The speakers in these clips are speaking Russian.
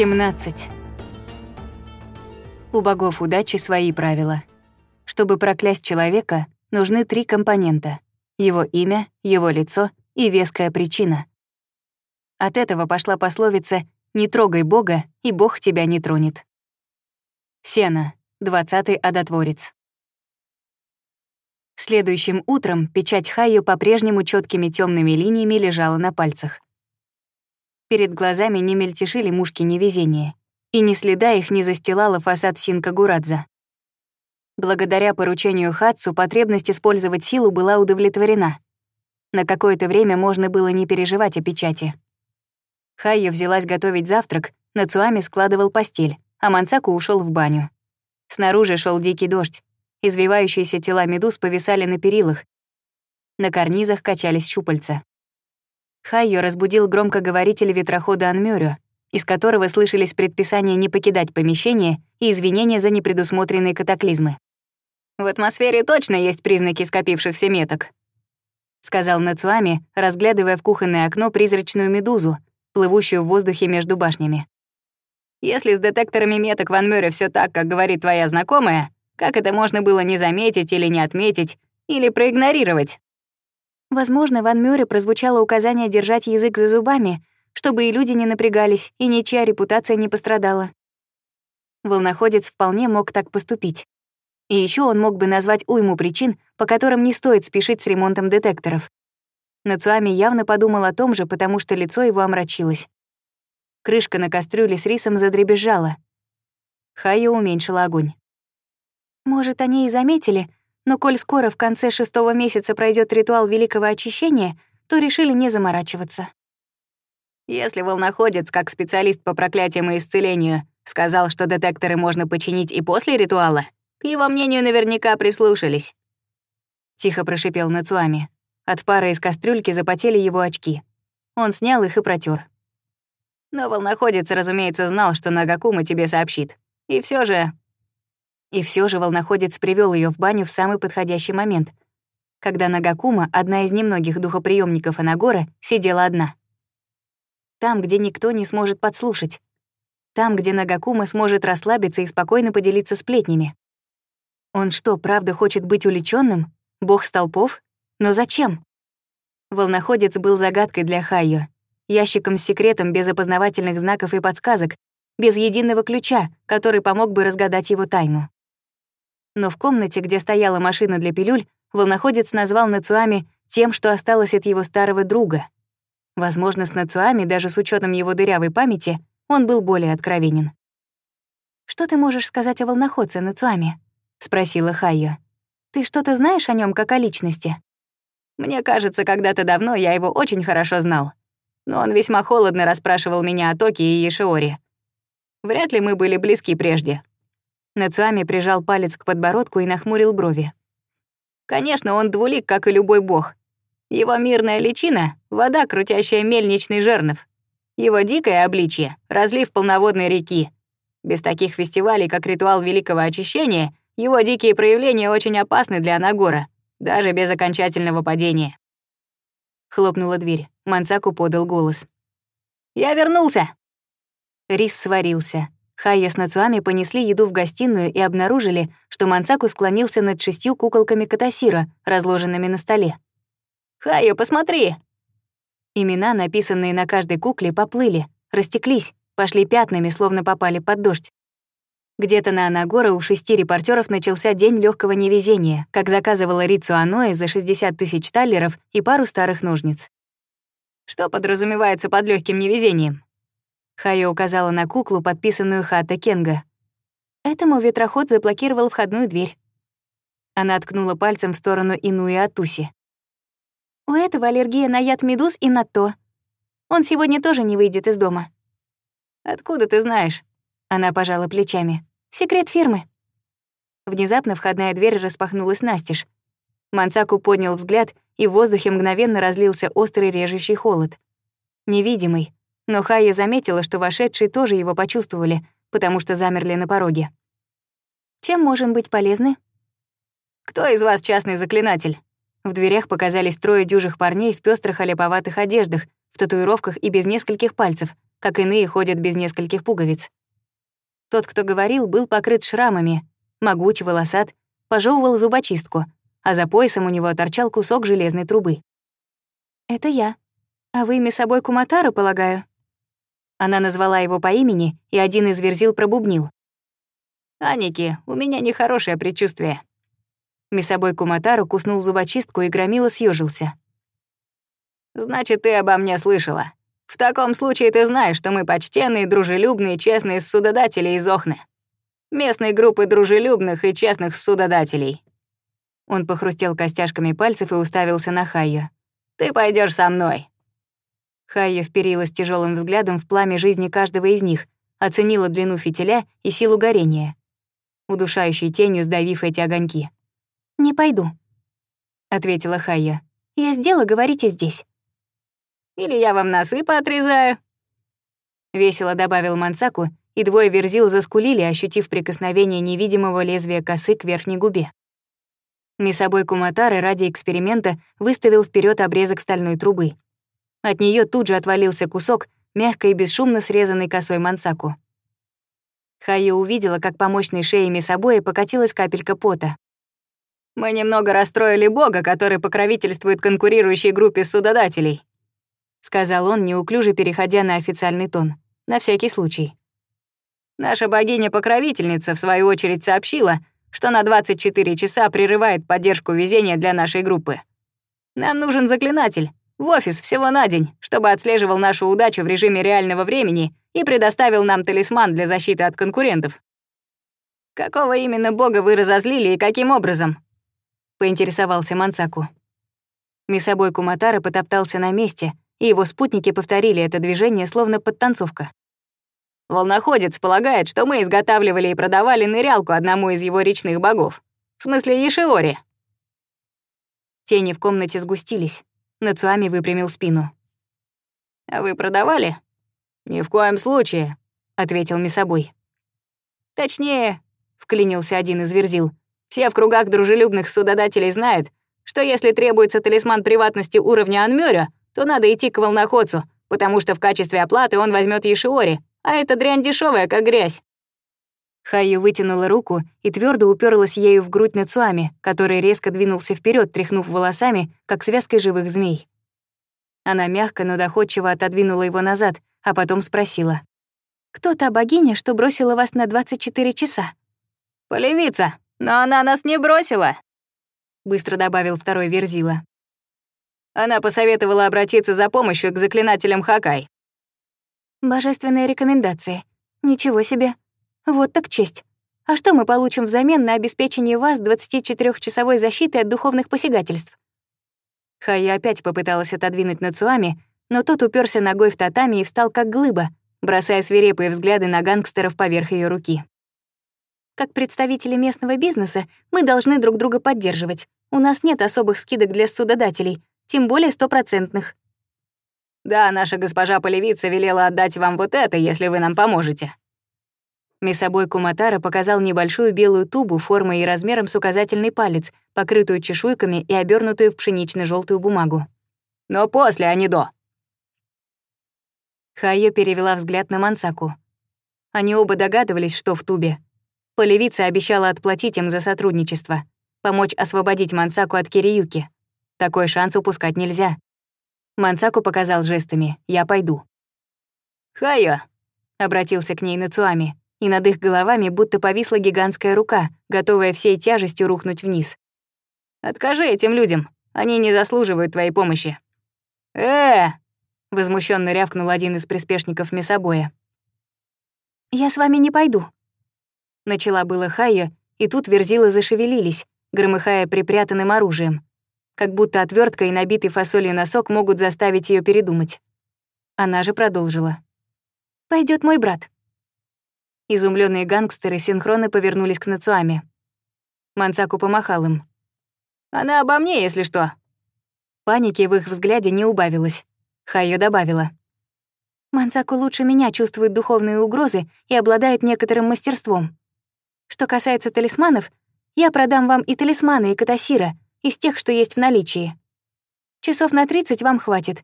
17. У богов удачи свои правила. Чтобы проклясть человека, нужны три компонента — его имя, его лицо и веская причина. От этого пошла пословица «Не трогай Бога, и Бог тебя не тронет». Сена, 20-й одотворец. Следующим утром печать Хаю по-прежнему четкими темными линиями лежала на пальцах — Перед глазами не мельтешили мушки невезения, и ни следа их не застилала фасад Синка Гурадза. Благодаря поручению Хатсу потребность использовать силу была удовлетворена. На какое-то время можно было не переживать о печати. Хайо взялась готовить завтрак, Нацуами складывал постель, а Мансаку ушел в баню. Снаружи шел дикий дождь. Извивающиеся тела медуз повисали на перилах. На карнизах качались щупальца. Хайо разбудил громкоговоритель ветрохода Анмёрю, из которого слышались предписания не покидать помещение и извинения за непредусмотренные катаклизмы. «В атмосфере точно есть признаки скопившихся меток», — сказал Нацуами, разглядывая в кухонное окно призрачную медузу, плывущую в воздухе между башнями. «Если с детекторами меток в Анмёре все так, как говорит твоя знакомая, как это можно было не заметить или не отметить, или проигнорировать?» Возможно, в Мюре прозвучало указание держать язык за зубами, чтобы и люди не напрягались, и ничья репутация не пострадала. Волноходец вполне мог так поступить. И еще он мог бы назвать уйму причин, по которым не стоит спешить с ремонтом детекторов. Нацуами явно подумал о том же, потому что лицо его омрачилось. Крышка на кастрюле с рисом задребезжала. Хайо уменьшила огонь. «Может, они и заметили, но коль скоро в конце шестого месяца пройдет ритуал великого очищения, то решили не заморачиваться. Если волноходец, как специалист по проклятиям и исцелению, сказал, что детекторы можно починить и после ритуала, к его мнению наверняка прислушались. Тихо прошипел Нацуами. От пары из кастрюльки запотели его очки. Он снял их и протер. Но волноходец, разумеется, знал, что Нагакума тебе сообщит. И все же и все же волноходец привел ее в баню в самый подходящий момент, когда Нагакума, одна из немногих духоприемников Анагора, сидела одна. Там, где никто не сможет подслушать. Там, где Нагакума сможет расслабиться и спокойно поделиться сплетнями. Он что, правда хочет быть уличенным? Бог столпов? Но зачем? Волноходец был загадкой для Хайо, ящиком с секретом без опознавательных знаков и подсказок, без единого ключа, который помог бы разгадать его тайну но в комнате, где стояла машина для пилюль, волноходец назвал Нацуами тем, что осталось от его старого друга. Возможно, с Нацуами, даже с учетом его дырявой памяти, он был более откровенен. «Что ты можешь сказать о волноходце, Нацуами?» — спросила Хайо. «Ты что-то знаешь о нем как о личности?» «Мне кажется, когда-то давно я его очень хорошо знал. Но он весьма холодно расспрашивал меня о Токи и Ешиоре. Вряд ли мы были близки прежде», Нацуами прижал палец к подбородку и нахмурил брови. Конечно, он двулик, как и любой бог. Его мирная личина — вода, крутящая мельничный жернов. Его дикое обличье — разлив полноводной реки. Без таких фестивалей, как ритуал Великого Очищения, его дикие проявления очень опасны для Анагора, даже без окончательного падения. Хлопнула дверь. Мансаку подал голос. «Я вернулся!» Рис сварился. Хай с Нацуами понесли еду в гостиную и обнаружили, что Мансаку склонился над шестью куколками Катасира, разложенными на столе. «Хайо, посмотри!» Имена, написанные на каждой кукле, поплыли, растеклись, пошли пятнами, словно попали под дождь. Где-то на Анагора у шести репортеров начался день легкого невезения, как заказывала Рицу Аноэ за 60 тысяч таллеров и пару старых ножниц. «Что подразумевается под легким невезением?» Хая указала на куклу, подписанную Хата Кенга. Этому ветроход заблокировал входную дверь. Она ткнула пальцем в сторону Инуи Атуси. У этого аллергия на яд медуз и на то. Он сегодня тоже не выйдет из дома. «Откуда ты знаешь?» Она пожала плечами. «Секрет фирмы». Внезапно входная дверь распахнулась настежь. Мансаку поднял взгляд, и в воздухе мгновенно разлился острый режущий холод. Невидимый, но Хайя заметила, что вошедшие тоже его почувствовали, потому что замерли на пороге. «Чем можем быть полезны?» «Кто из вас частный заклинатель?» В дверях показались трое дюжих парней в пестрых олеповатых одеждах, в татуировках и без нескольких пальцев, как иные ходят без нескольких пуговиц. Тот, кто говорил, был покрыт шрамами, могуч, волосат, пожевывал зубочистку, а за поясом у него торчал кусок железной трубы. «Это я. А вы мисс собой Куматара, полагаю?» Она назвала его по имени, и один из верзил пробубнил. «Аники, у меня нехорошее предчувствие». Мясобой Куматару куснул зубочистку и громило съежился. «Значит, ты обо мне слышала. В таком случае ты знаешь, что мы почтенные, дружелюбные, честные судодатели из Охны. Местной группы дружелюбных и честных судодателей». Он похрустел костяшками пальцев и уставился на Хайо. «Ты пойдешь со мной. Хайя вперилась тяжелым взглядом в пламя жизни каждого из них, оценила длину фитиля и силу горения, удушающей тенью сдавив эти огоньки. «Не пойду», — ответила Хайя. «Я сделала, говорите здесь». «Или я вам носы поотрезаю», — весело добавил Мансаку, и двое верзил заскулили, ощутив прикосновение невидимого лезвия косы к верхней губе. Месобой Куматары ради эксперимента выставил вперед обрезок стальной трубы — от нее тут же отвалился кусок, мягко и бесшумно срезанный косой мансаку. Хайо увидела, как по мощной шее мясобоя покатилась капелька пота. «Мы немного расстроили бога, который покровительствует конкурирующей группе судодателей», сказал он, неуклюже переходя на официальный тон, на всякий случай. «Наша богиня-покровительница, в свою очередь, сообщила, что на 24 часа прерывает поддержку везения для нашей группы. Нам нужен заклинатель, в офис всего на день, чтобы отслеживал нашу удачу в режиме реального времени и предоставил нам талисман для защиты от конкурентов. Какого именно бога вы разозлили и каким образом? поинтересовался Мансаку. Мясобой Куматара потоптался на месте, и его спутники повторили это движение словно подтанцовка. Волноходец полагает, что мы изготавливали и продавали нырялку одному из его речных богов. В смысле, Ешиори. Тени в комнате сгустились. Нацуами выпрямил спину. «А вы продавали?» «Ни в коем случае», — ответил Мисобой. «Точнее», — вклинился один из верзил, «все в кругах дружелюбных судодателей знают, что если требуется талисман приватности уровня Анмёря, то надо идти к волноходцу, потому что в качестве оплаты он возьмет Ешиори, а эта дрянь дешевая, как грязь. Хаю вытянула руку и твердо уперлась ею в грудь Нацуами, который резко двинулся вперед, тряхнув волосами, как связкой живых змей. Она мягко, но доходчиво отодвинула его назад, а потом спросила. «Кто та богиня, что бросила вас на 24 часа?» «Полевица, но она нас не бросила!» Быстро добавил второй Верзила. Она посоветовала обратиться за помощью к заклинателям Хакай. «Божественные рекомендации. Ничего себе. Вот так честь. А что мы получим взамен на обеспечение вас 24-часовой защитой от духовных посягательств? Хая опять попыталась отодвинуть Нацуами, но тот уперся ногой в татами и встал как глыба, бросая свирепые взгляды на гангстеров поверх ее руки. Как представители местного бизнеса, мы должны друг друга поддерживать. У нас нет особых скидок для судодателей, тем более стопроцентных. «Да, наша госпожа Полевица велела отдать вам вот это, если вы нам поможете», Мясобой Куматара показал небольшую белую тубу формой и размером с указательный палец, покрытую чешуйками и обернутую в пшенично-желтую бумагу. «Но после, а не до!» Хайо перевела взгляд на Мансаку. Они оба догадывались, что в тубе. Полевица обещала отплатить им за сотрудничество, помочь освободить Мансаку от Кириюки. Такой шанс упускать нельзя. Мансаку показал жестами «Я пойду». «Хайо!» — обратился к ней Нацуами и над их головами будто повисла гигантская рука, готовая всей тяжестью рухнуть вниз. «Откажи этим людям, они не заслуживают твоей помощи». «Э!», -э — возмущенно рявкнул один из приспешников мясобоя. «Я с вами не пойду». Начала было Хайо, и тут верзилы зашевелились, громыхая припрятанным оружием. Как будто отвертка и набитый фасолью носок могут заставить ее передумать. Она же продолжила. Пойдет мой брат. Изумленные гангстеры синхронно повернулись к Нацуами. Мансаку помахал им. «Она обо мне, если что». Паники в их взгляде не убавилось. Хайо добавила. «Мансаку лучше меня чувствует духовные угрозы и обладает некоторым мастерством. Что касается талисманов, я продам вам и талисманы, и катасира, из тех, что есть в наличии. Часов на 30 вам хватит.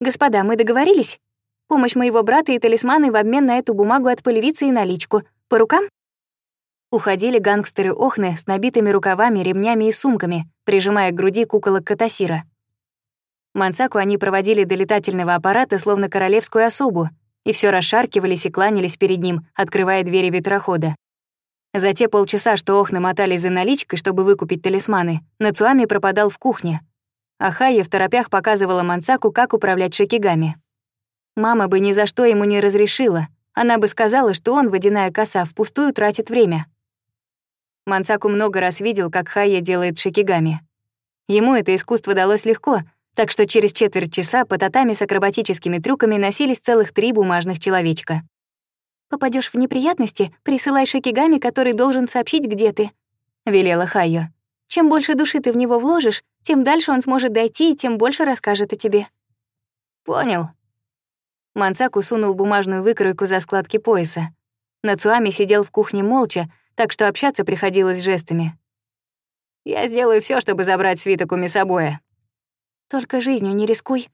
Господа, мы договорились?» Помощь моего брата и талисманы в обмен на эту бумагу от полевицы и наличку. По рукам?» Уходили гангстеры Охны с набитыми рукавами, ремнями и сумками, прижимая к груди куколок Катасира. Мансаку они проводили до летательного аппарата, словно королевскую особу, и все расшаркивались и кланялись перед ним, открывая двери ветрохода. За те полчаса, что Охны мотались за наличкой, чтобы выкупить талисманы, Нацуами пропадал в кухне. Ахая в торопях показывала Мансаку, как управлять шакигами. Мама бы ни за что ему не разрешила. Она бы сказала, что он, водяная коса, впустую тратит время. Мансаку много раз видел, как Хая делает шикигами. Ему это искусство далось легко, так что через четверть часа по татами с акробатическими трюками носились целых три бумажных человечка. Попадешь в неприятности, присылай шикигами, который должен сообщить, где ты», — велела Хайо. «Чем больше души ты в него вложишь, тем дальше он сможет дойти и тем больше расскажет о тебе». «Понял», Мансаку сунул бумажную выкройку за складки пояса. Нацуами сидел в кухне молча, так что общаться приходилось жестами. «Я сделаю все, чтобы забрать свиток у Мисобоя». «Только жизнью не рискуй»,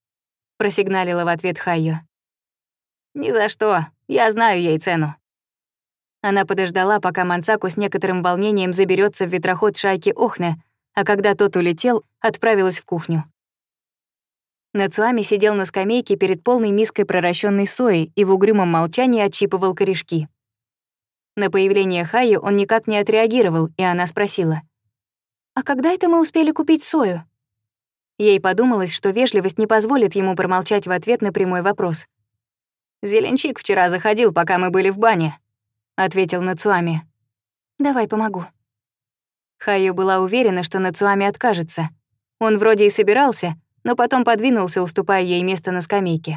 — просигналила в ответ Хайо. «Ни за что. Я знаю ей цену». Она подождала, пока Мансаку с некоторым волнением заберется в ветроход шайки Охне, а когда тот улетел, отправилась в кухню. Нацуами сидел на скамейке перед полной миской проращенной сои и в угрюмом молчании отщипывал корешки. На появление Хаю он никак не отреагировал, и она спросила. «А когда это мы успели купить сою?» Ей подумалось, что вежливость не позволит ему промолчать в ответ на прямой вопрос. «Зеленчик вчера заходил, пока мы были в бане», — ответил Нацуами. «Давай помогу». Хаю была уверена, что Нацуами откажется. Он вроде и собирался, но потом подвинулся, уступая ей место на скамейке.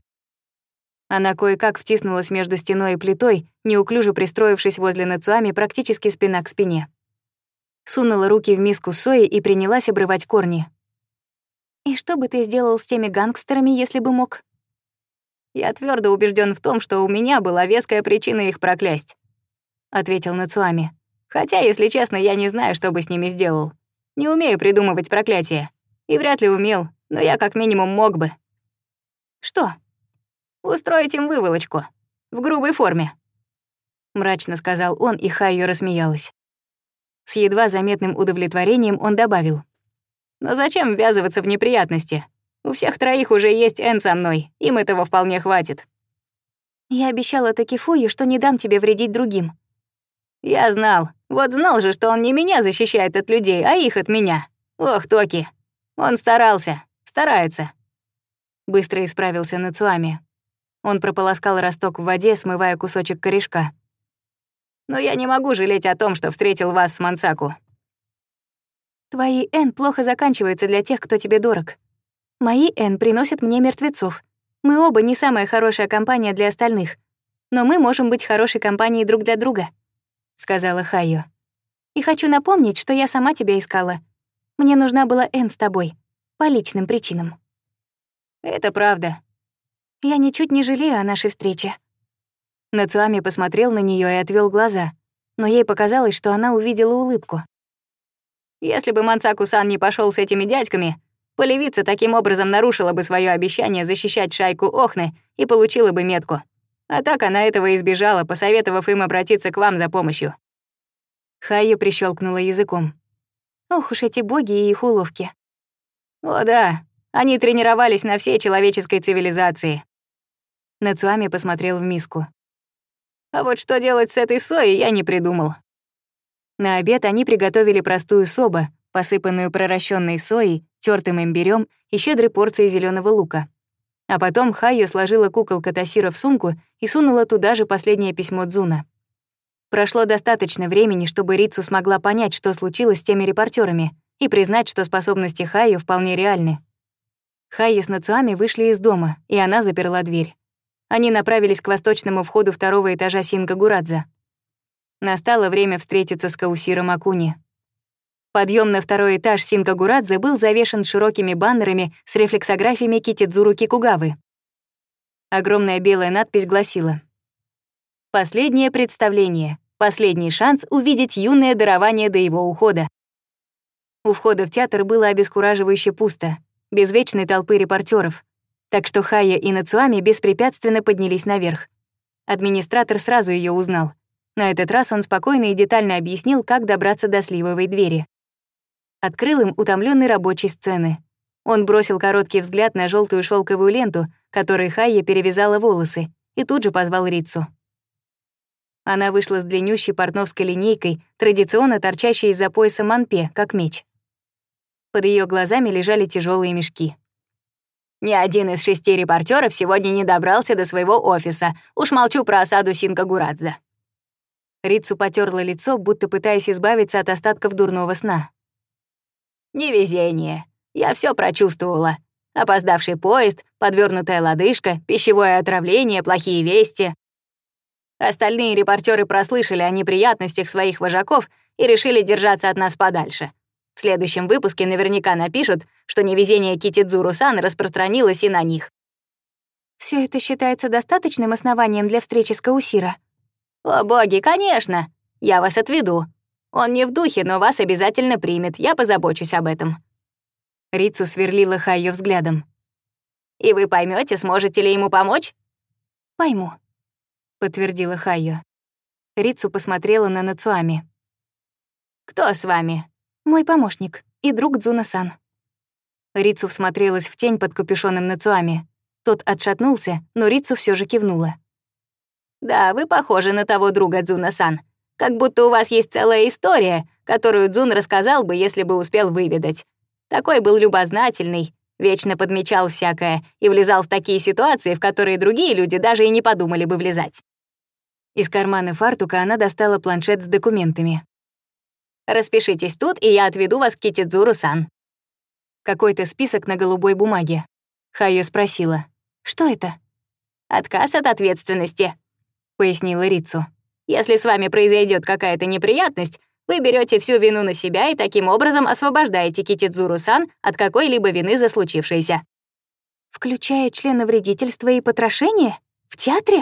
Она кое-как втиснулась между стеной и плитой, неуклюже пристроившись возле Нацуами практически спина к спине. Сунула руки в миску сои и принялась обрывать корни. «И что бы ты сделал с теми гангстерами, если бы мог?» «Я твердо убежден в том, что у меня была веская причина их проклясть», — ответил Нацуами. «Хотя, если честно, я не знаю, что бы с ними сделал. Не умею придумывать проклятие. И вряд ли умел, но я как минимум мог бы. Что? Устроить им выволочку. В грубой форме. Мрачно сказал он, и Хайо рассмеялась. С едва заметным удовлетворением он добавил. «Но зачем ввязываться в неприятности? У всех троих уже есть Эн со мной, им этого вполне хватит». «Я обещала Такифуи, что не дам тебе вредить другим». «Я знал. Вот знал же, что он не меня защищает от людей, а их от меня. Ох, Токи, он старался» старается». Быстро исправился Нацуами. Он прополоскал росток в воде, смывая кусочек корешка. «Но я не могу жалеть о том, что встретил вас с Мансаку». «Твои Н плохо заканчиваются для тех, кто тебе дорог. Мои Н приносят мне мертвецов. Мы оба не самая хорошая компания для остальных, но мы можем быть хорошей компанией друг для друга», — сказала Хайо. «И хочу напомнить, что я сама тебя искала. Мне нужна была Н с тобой. По личным причинам. Это правда. Я ничуть не жалею о нашей встрече. Нацуами посмотрел на нее и отвел глаза, но ей показалось, что она увидела улыбку. Если бы Мансаку-сан не пошел с этими дядьками, полевица таким образом нарушила бы свое обещание защищать шайку Охны и получила бы метку. А так она этого избежала, посоветовав им обратиться к вам за помощью. Хайю прищелкнула языком. Ох уж эти боги и их уловки. О да, они тренировались на всей человеческой цивилизации. Нацуами посмотрел в миску. А вот что делать с этой соей, я не придумал. На обед они приготовили простую соба, посыпанную проращенной соей, тертым имбирем и щедрой порцией зеленого лука. А потом Хайо сложила куколка Тасира в сумку и сунула туда же последнее письмо Дзуна. Прошло достаточно времени, чтобы Рицу смогла понять, что случилось с теми репортерами, и признать, что способности Хайо вполне реальны. Хайя с Нацуами вышли из дома, и она заперла дверь. Они направились к восточному входу второго этажа Сингагурадза. Настало время встретиться с Каусиром Акуни. Подъем на второй этаж Сингагурадзе был завешен широкими баннерами с рефлексографиями Китидзуру Кикугавы. Огромная белая надпись гласила «Последнее представление. Последний шанс увидеть юное дарование до его ухода. У входа в театр было обескураживающе пусто, без вечной толпы репортеров. Так что Хая и Нацуами беспрепятственно поднялись наверх. Администратор сразу ее узнал. На этот раз он спокойно и детально объяснил, как добраться до сливовой двери. Открыл им утомленный рабочий сцены. Он бросил короткий взгляд на желтую шелковую ленту, которой Хайя перевязала волосы, и тут же позвал Рицу. Она вышла с длиннющей портновской линейкой, традиционно торчащей из-за пояса манпе, как меч. Под ее глазами лежали тяжелые мешки. Ни один из шести репортеров сегодня не добрался до своего офиса. Уж молчу про осаду Синкагурадзе. Рицу потерла лицо, будто пытаясь избавиться от остатков дурного сна. Невезение. Я все прочувствовала. Опоздавший поезд, подвернутая лодыжка, пищевое отравление, плохие вести. Остальные репортеры прослышали о неприятностях своих вожаков и решили держаться от нас подальше. В следующем выпуске наверняка напишут, что невезение Китидзуру-сан распространилось и на них. Все это считается достаточным основанием для встречи с Каусира?» «О боги, конечно! Я вас отведу. Он не в духе, но вас обязательно примет, я позабочусь об этом». Рицу сверлила Хайо взглядом. «И вы поймете, сможете ли ему помочь?» «Пойму», — подтвердила Хайо. Рицу посмотрела на Нацуами. «Кто с вами?» Мой помощник и друг Дзуна-сан». Рицу всмотрелась в тень под капюшоном Нацуами. Тот отшатнулся, но Рицу все же кивнула. «Да, вы похожи на того друга Дзуна-сан. Как будто у вас есть целая история, которую Дзун рассказал бы, если бы успел выведать. Такой был любознательный, вечно подмечал всякое и влезал в такие ситуации, в которые другие люди даже и не подумали бы влезать». Из кармана фартука она достала планшет с документами. Распишитесь тут, и я отведу вас к Китидзуру-сан». «Какой-то список на голубой бумаге», — Хайо спросила. «Что это?» «Отказ от ответственности», — пояснила Рицу. «Если с вами произойдет какая-то неприятность, вы берете всю вину на себя и таким образом освобождаете Китидзуру-сан от какой-либо вины за случившееся». «Включая членовредительство и потрошение? В театре?»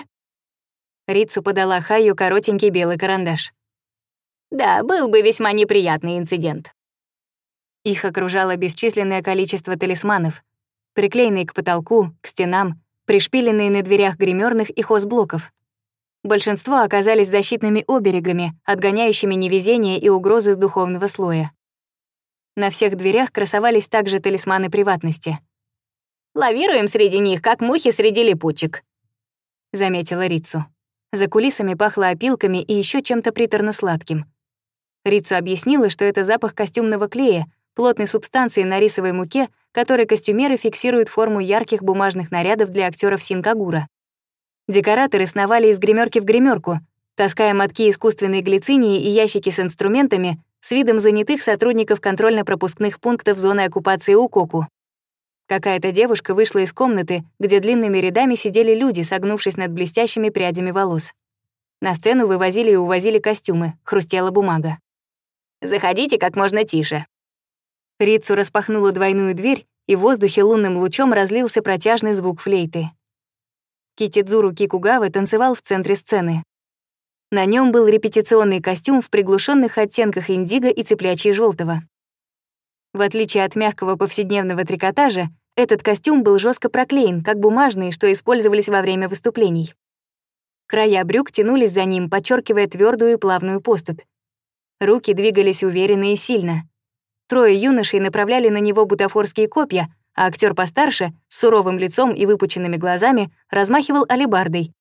Рицу подала Хаю коротенький белый карандаш. Да, был бы весьма неприятный инцидент. Их окружало бесчисленное количество талисманов, приклеенные к потолку, к стенам, пришпиленные на дверях гримерных и хозблоков. Большинство оказались защитными оберегами, отгоняющими невезение и угрозы с духовного слоя. На всех дверях красовались также талисманы приватности. «Лавируем среди них, как мухи среди липучек», — заметила Рицу. За кулисами пахло опилками и еще чем-то приторно-сладким — Рицу объяснила, что это запах костюмного клея, плотной субстанции на рисовой муке, которой костюмеры фиксируют форму ярких бумажных нарядов для актеров Синкагура. Декораторы сновали из гримерки в гримерку, таская мотки искусственной глицинии и ящики с инструментами с видом занятых сотрудников контрольно-пропускных пунктов зоны оккупации Укоку. Какая-то девушка вышла из комнаты, где длинными рядами сидели люди, согнувшись над блестящими прядями волос. На сцену вывозили и увозили костюмы, хрустела бумага. Заходите как можно тише». Рицу распахнула двойную дверь, и в воздухе лунным лучом разлился протяжный звук флейты. Китидзуру Кикугавы танцевал в центре сцены. На нем был репетиционный костюм в приглушенных оттенках индиго и цеплячьей желтого. В отличие от мягкого повседневного трикотажа, этот костюм был жестко проклеен, как бумажные, что использовались во время выступлений. Края брюк тянулись за ним, подчеркивая твердую и плавную поступь, Руки двигались уверенно и сильно. Трое юношей направляли на него бутафорские копья, а актер постарше, с суровым лицом и выпученными глазами, размахивал алебардой.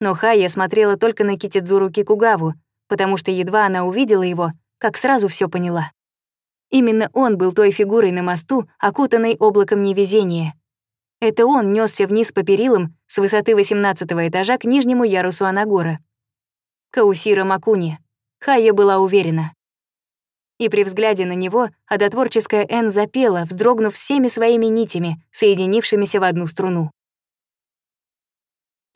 Но Хая смотрела только на Китидзуру Кикугаву, потому что едва она увидела его, как сразу все поняла. Именно он был той фигурой на мосту, окутанной облаком невезения. Это он нёсся вниз по перилам с высоты 18 этажа к нижнему ярусу Анагора. Каусира Макуни. Хайя была уверена. И при взгляде на него одотворческая Энн запела, вздрогнув всеми своими нитями, соединившимися в одну струну.